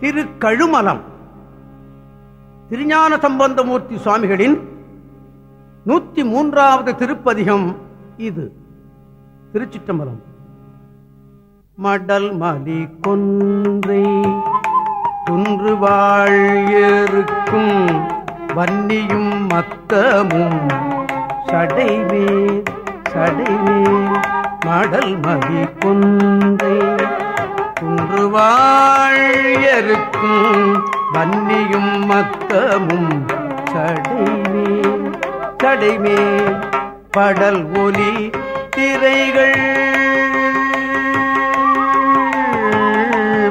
திரு கழுமலம் திருஞான சம்பந்தமூர்த்தி சுவாமிகளின் நூத்தி மூன்றாவது திருப்பதிகம் இது. திருச்சிற்றம்பலம். மடல் மலி கொன்றை குன்று வாழ்க்கும் வன்னியும் மத்தமும் சடைவே சடைவே. மடல் மலி கொன்றை குன்று வாழியிருக்கும் வன்னியும் மத்தமும் சடைமே சடைவேர் படல் ஒலி திரைகள்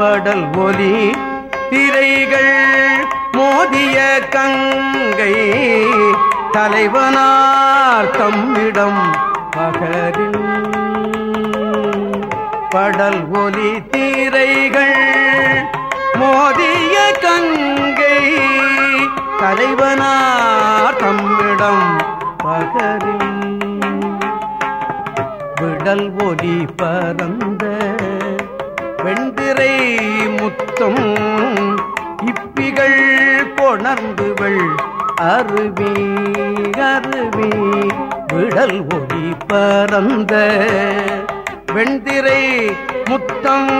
படல் ஒலி திரைகள். மோதிய கங்கை தலைவனார் தம்மிடம் பகரில். படல் ஒலி திரைகள் மோதிய கங்கை தலைவனார் தம்மிடம் பகரில். விடல் ஒலி பறந்த வெண்திரை முத்தம் இப்பிகள் கொணர்ந்துவள் அருவி அருவி. விடல் ஒலி பறந்த வெண்திரை முத்தம்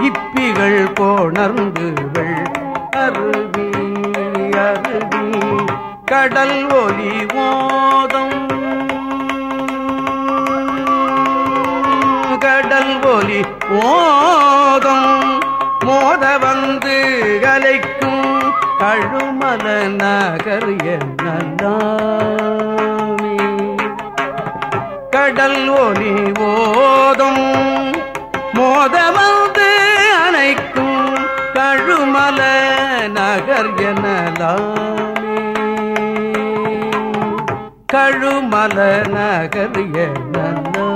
இப்பிகள் கொணர்ந்துவள் அருவி அருவி கடல் ஒலி மோதம். கடல் ஒலி மோதம். மோத வந்து கலைக்கும் கழுமல நகர் என்ன கடல் ஒலி ஓதும் மோதமந்து அணைக்கும் கழுமல நகர் எனலாமே. கழுமல நகர் எனலாமே.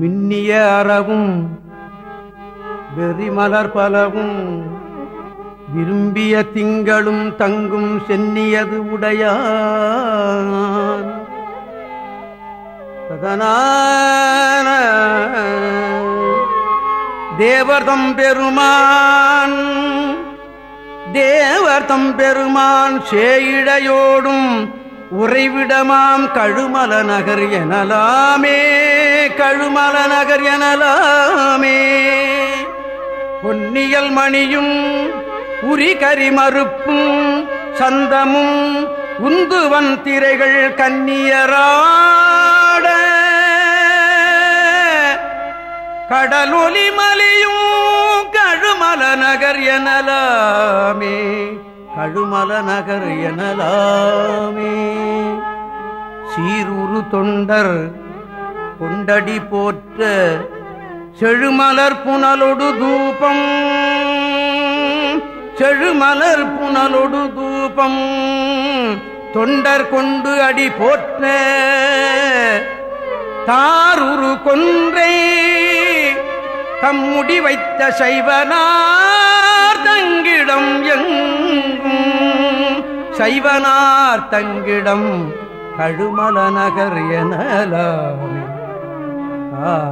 மின்னிய அறவும் வெறிமலர் பலவும் விரும்பிய திங்களும் தங்கும் சென்னியது உடையான் சதனான தேவர்தம் பெருமான் தேவர்தம் பெருமான் சேயிடையோடும் உறைவிடமாம் கழுமல நகர் எனலாமே கழுமல நகர் எனலாமே. பொன்னியல் மணியும் உரிகரி மறுப்பும் சந்தமும் உந்துவன் திரைகள் கன்னியராட. கடலொலி மலியும் கழுமல நகர் எனலாமே கழுமல நகர் எனலாமே. சீருரு தொண்டர் கொண்டடி போற்ற செழுமலர் புனலொடு தூபம். செழுமலர் புனலொடு தூபம். தொண்டர் கொண்டு அடி போற்ற. தாருரு கொன்றை. தம்முடி வைத்த சைவனார் தங்கிடம் எங்கும். சைவனார் தங்கிடம் கழுமல நகர் எனலாமே. ஆ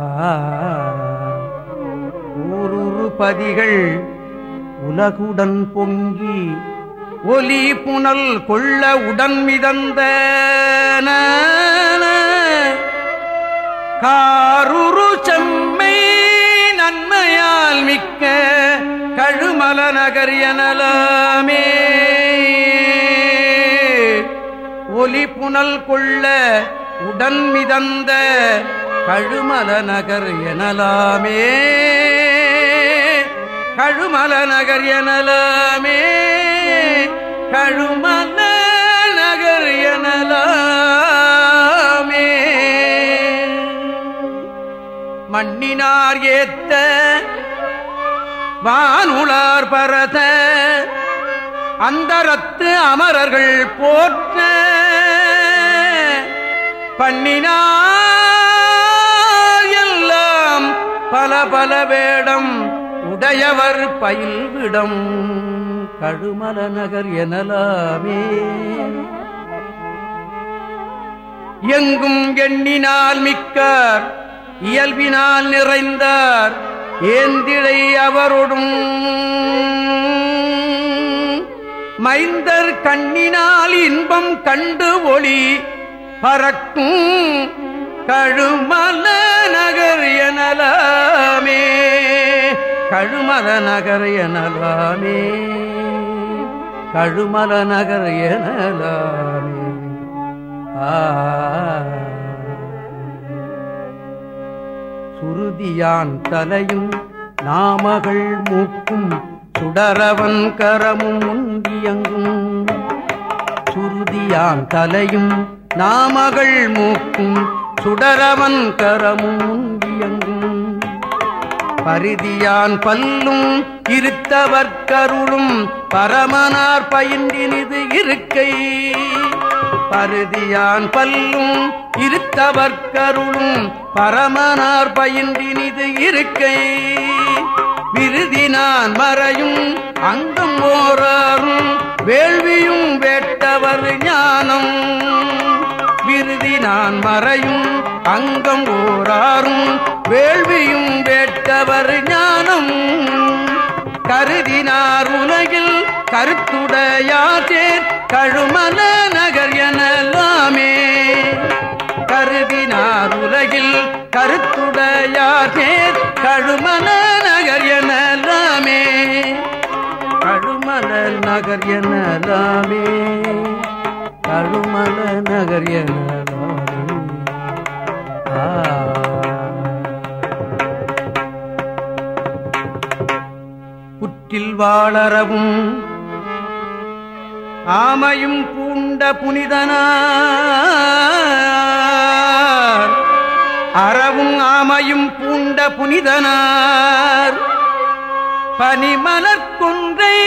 பதிகள் உலகுடன் பொங்கி ஒலி புனல் கொள்ள உடன் மிதந்த காருரு செம்மை நன்மையால் மிக்க கழுமல நகர் எனலாமே. ஒலி புனல் கொள்ள உடன் மிதந்த கழுமல நகர் எனலாமே. கழுமல நகர் எனலாமே. கழுமல நகர் எனலாமே. மண்ணினார் ஏத்த வானுளார் பரத. அந்தரத்து அமரர்கள் போற்ற. பண்ணினார் எல்லாம் பல பல வேடம். உடையவர் பயில்விடம் கழுமல நகர் எனலாமே. எங்கும் எண்ணினால் மிக்கார் இயல்பினால் நிறைந்தார் ஏந்திழை அவரொடும். மைந்தர் கண்ணினால் இன்பம் கண்டு ஒளி பறக்கும் கழுமல நகர் எனலாமே. கழுமல நகர் எனலாமே. கழுமல நகர் எனலாமே. சுருதியான் தலையும் நாமகள் மூக்கும் சுடரவன் கரமும் உந்தியங்கும் சுருதியான் தலையும் நாமகள் மூக்கும் சுடரவன் கரமும் உந்தியங்கும் பரிதியான் பல்லும் இருத்தவர் கருளும் பரமனார் பயின்றினிது இருக்கை. பருதியான் பல்லும் இருத்தவர் கருளும் பரமனார் பயின்றினிது இருக்கை. விருதினான் மறையும் அங்கம் ஓராறும் வேள்வியும் வேட்டவர் ஞானம். விருதினான் மறையும் அங்கம் ஓராரும் வேள்வியும் வேட்டவர் ஞானம். கருதினார் உலகில் கருத்துடையாற்றேர் கழுமல நகர் எனலாமே. கருதினார் உலகில் கருத்துடையாற்றேர் கழுமல நகர் எனலாமே. கழுமல நகர் எனலாமே. கழுமல நகர் என புற்றில் வாழறவும் ஆமையும் பூண்ட புனிதனார். அறவும் ஆமையும் பூண்ட புனிதனார். பனிமலர்கொன்றை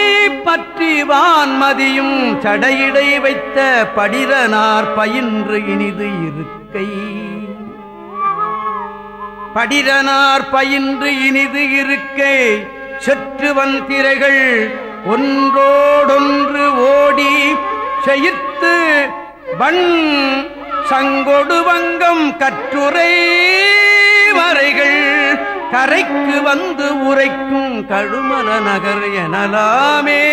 பற்றி வான்மதியும் சடையிடை வைத்த படிரனார் பயின்று இனிது இருக்கை. படிரனார் பயின்று இனிது இருக்கை. செற்றுவன் திரைகள் ஒன்றோடொன்று ஓடி செயித்து வண் சங்கொடு வங்கம் கற்றுரை வரைகள். கரைக்கு வந்து உரைக்கும் கழுமல நகர் எனலாமே.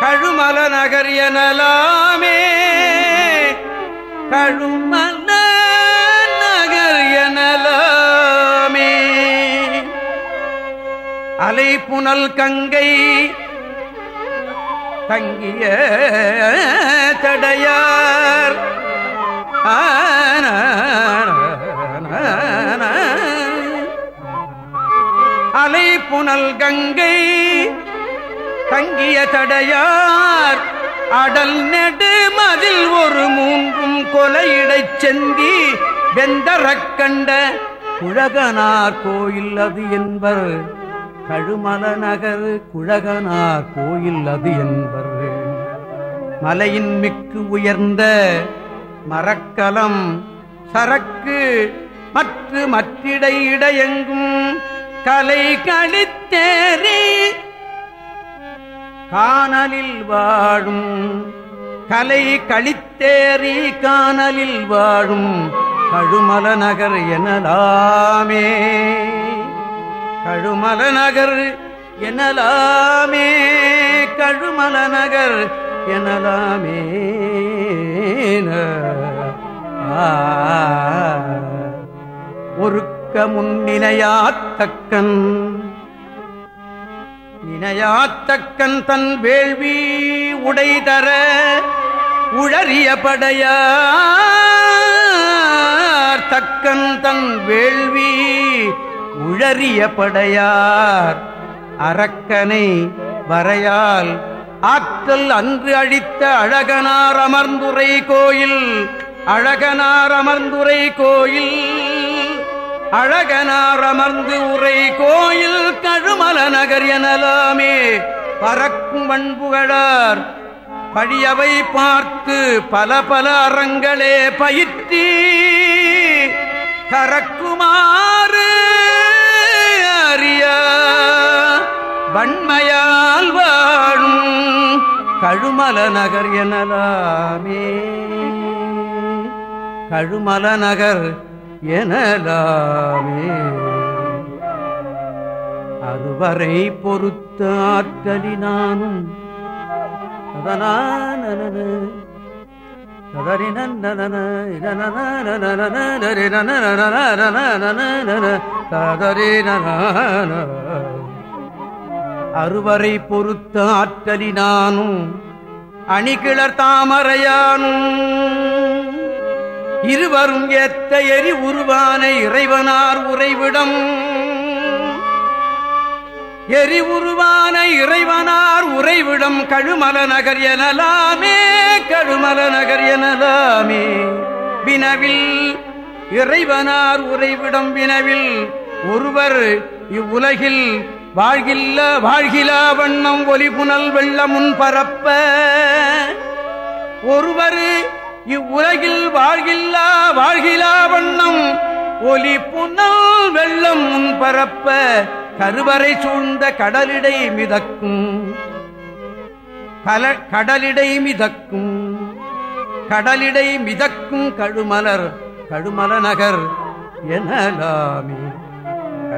கழுமல நகர் எனலாமே. கழுமல அலை புனல் கங்கை தங்கிய தடையார். அலை புனல் கங்கை தங்கிய தடையார். அடல் நெடு மதில் ஒரு மூன்றும் கொலையிடச் செந்தி வெந்தரக்கண்ட உலகனார் கோயில் அது என்பர். கழுமல நகர் குழகனார் கோயில் அது என்பர். மலையின் மிக்கு உயர்ந்த மரக்கலம் சரக்கு மற்ற மற்றிடை இடையெங்கும் கலை கழித்தேறி காணலில் வாழும் கலை கழித்தேறி காணலில் வாழும் கழுமல நகர் எனலாமே. கழுமல நகர் எனலாமே கழுமல நகர் எனலாமே ஒருக்க முன்னினையாத்தக்கன் நினையாத்தக்கன் தன் வேள்வி உடை தர உழறிய படையார் தக்கன் தன் வேள்வி உழறிய படையார். அரக்கனை வரையால் ஆற்றல் அன்று அழித்த அழகனார் அமர்ந்துரை கோயில். அழகனார் அமர்ந்துரை கோயில். அழகனார் அமர்ந்து உரை கோயில். கழுமல நகர் எனலாமே பறக்கும் வண்புகழார் பழியவை பார்த்து பல பல அறங்களே பயிற்றி. கறக்குமா வன்மையால் வாழும் கழுமல நகர் எனலாமே. கழுமல நகர் எனலாமே. அதுவரை பொறுத்த ஆற்றலினானும் அதனான அறுவரை பொறுத்த ஆற்றலினானும் அணிகிளர் தாமரையானும். இருவரும் ஏத்த எரி உருவான இறைவனார் உறைவிடம். எரி உருவான இறைவனார் உறைவிடம் கழுமல நகர் எனலாமே கழுமல நகர் எனலாமே. வினவில் இறைவனார் உறைவிடம் வினவில் ஒருவர் இவ்வுலகில் வாழ்கில்ல வாழ்கிலா வண்ணம் ஒலி புனல் வெள்ளமுன் பரப்ப. ஒருவர் இவ்வுலகில் வாழ்கில்லா வாழ்கிலா வண்ணம் ஒலி புனல் வெள்ளம் முன் பரப்ப. கருவறை சூழ்ந்த கடலிடை மிதக்கும். கல கடலிடை மிதக்கும். கடலிடை மிதக்கும் கழுமலர் கழுமல நகர் எனலாமே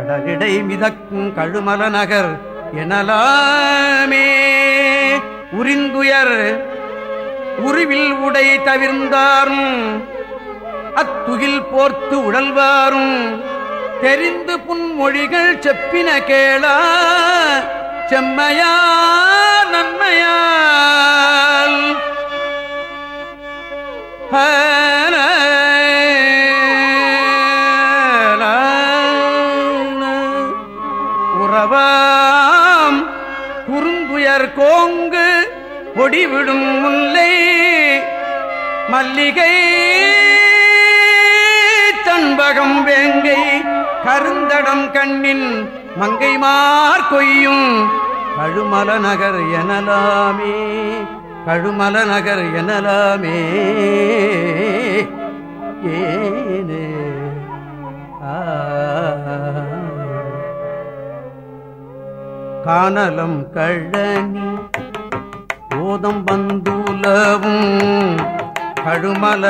கடலிடை மிதக்கும் கழுமல நகர் எனலாமே. உரிந்துயர் உருவில் உடை தவிர்ந்தாரும் அத்துகில் போர்த்து உழல்வாரும் தெரிந்து புன்மொழிகள் செப்பின கேளா செம்மையா நன்மையால். ஹ. ஒடிவிடும் முல்லை மல்லிகை தன்பகம் வேங்கை கருந்தடம் கண்ணின் மங்கைமார் கொய்யும் கழுமல நகர் எனலாமே கழுமல நகர் எனலாமே. ஏனே? காணலம் கழனி போதம் வந்துலவும் கழுமல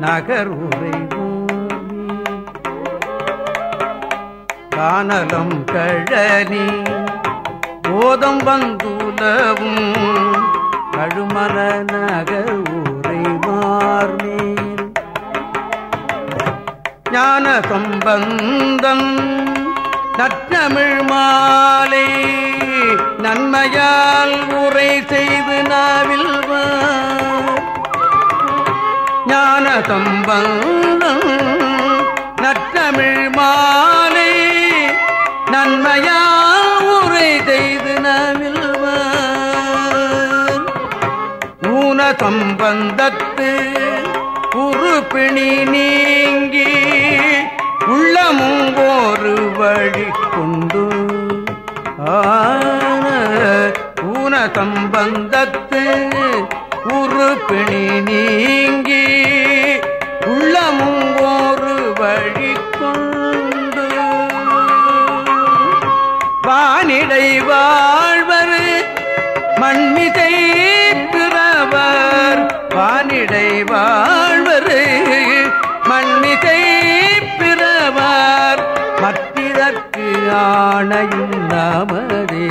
நகர் உறைவோமே காணலம் கழனி கோதம் வந்துலவும் கழுமல நகர் உறைவார்மேல் ஞான சம்பந்தன் நற்றமிழ் மாலை நன்மையால் உரை செய்து நாவில் ஞான சம்பந்தம் நற்றமிழ் மாலை நன்மையால் உரை செய்து நாவில் ஊன சம்பந்தத்து உறுப்பிணி நீங்கி உள்ளமும் ஒரு வழி கொண்டு ஆ சம்பந்தத்து உருப்பிணி நீங்கி உள்ளமும் ஒரு வழி கொண்டு. வானிடை வாழ்வர் மண்மிதை பிறவர். வானிடை வாழ்வர் மண்மிதை பிறவர். மத்திதற்கு ஆணையும் நமதே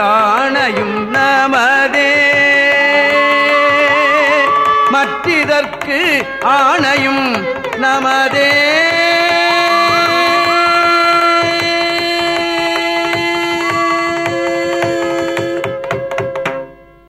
யானையும் நமதே. மற்றிதற்கு ஆணையும் நமதே.